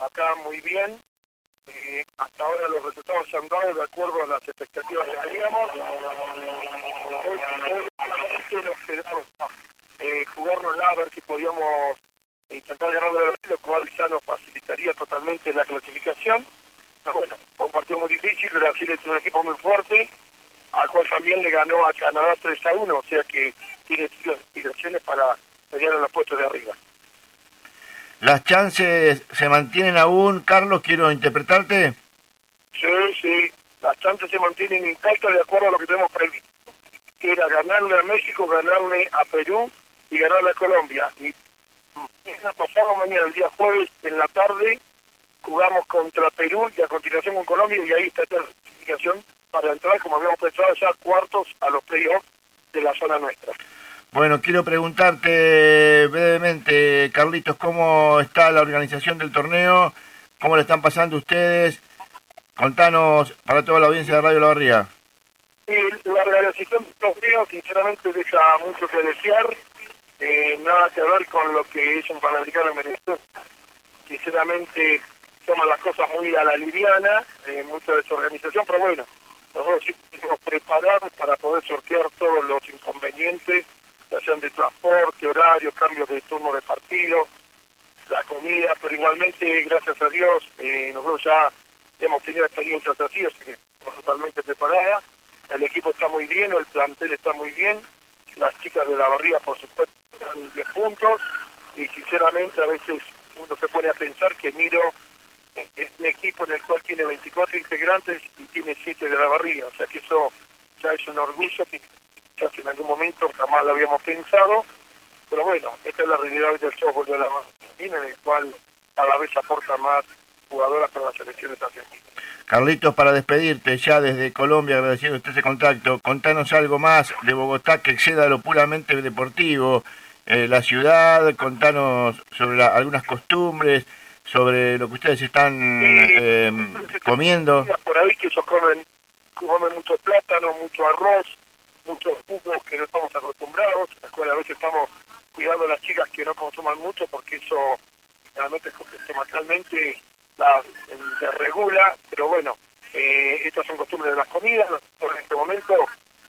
acá muy bien. Eh, hasta ahora los resultados se han dado de acuerdo a las expectativas que teníamos. Hoy, hoy nos eh, a ver si podíamos intentar ganar de lo cual ya nos facilitaría totalmente la clasificación. Bueno, fue un partido muy difícil, Brasil es un equipo muy fuerte, al cual también le ganó a Canadá 3 a 1, o sea que tiene aspiraciones para pelear en los puestos de arriba. ¿Las chances se mantienen aún, Carlos? Quiero interpretarte. Sí, sí, las chances se mantienen intactas de acuerdo a lo que tenemos previsto. Que era ganarle a México, ganarle a Perú y ganarle a Colombia. Y pasado mañana, el día jueves, en la tarde, jugamos contra Perú y a continuación con Colombia y ahí está la clasificación para entrar, como habíamos pensado, ya cuartos a los playoffs de la zona nuestra. Bueno, quiero preguntarte brevemente, Carlitos, ¿cómo está la organización del torneo? ¿Cómo le están pasando ustedes? Contanos para toda la audiencia de Radio La Barría. la organización del torneo sinceramente deja mucho que desear, eh, nada que ver con lo que es un panamericano en Sinceramente toma las cosas muy a la liviana, eh, mucha desorganización, pero bueno, nosotros sí estamos preparados para poder sortear todos los inconvenientes sean de transporte, horario, cambios de turno de partido, la comida, pero igualmente, gracias a Dios, eh, nosotros ya hemos tenido experiencias así, así que estamos totalmente preparadas. El equipo está muy bien, el plantel está muy bien, las chicas de la barriga, por supuesto, están 10 puntos, y sinceramente a veces uno se pone a pensar que miro es un equipo en el cual tiene 24 integrantes y tiene 7 de la barriga, o sea que eso ya es un orgullo que en algún momento jamás lo habíamos pensado, pero bueno, esta es la realidad del softball de la Argentina, en el cual a la vez aporta más jugadoras para las selecciones argentinas. Carlitos, para despedirte ya desde Colombia, agradeciendo ese contacto, contanos algo más de Bogotá que exceda lo puramente deportivo, eh, la ciudad, contanos sobre algunas costumbres, sobre lo que ustedes están eh, comiendo. Por ahí que ellos comen, comen mucho plátano, mucho arroz, muchos jugos que no estamos acostumbrados, en la escuela a veces estamos cuidando a las chicas que no consuman mucho porque eso realmente estomatalmente la, se regula, pero bueno, eh, estas son costumbres de las comidas, en este momento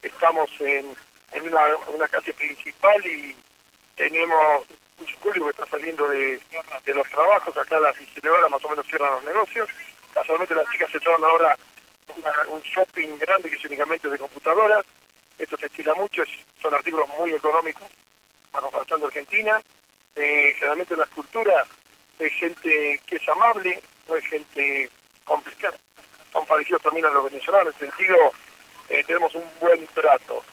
estamos en, en una, una calle principal y tenemos un público que está saliendo de, de los trabajos, acá las 19 horas más o menos cierran los negocios, casualmente las chicas se toman ahora un shopping grande que es únicamente de computadoras, esto se estila mucho, son artículos muy económicos de Argentina. Eh, generalmente la escultura es gente que es amable, no es gente complicada. Son parecidos también a los venezolanos, en el sentido, eh, tenemos un buen trato.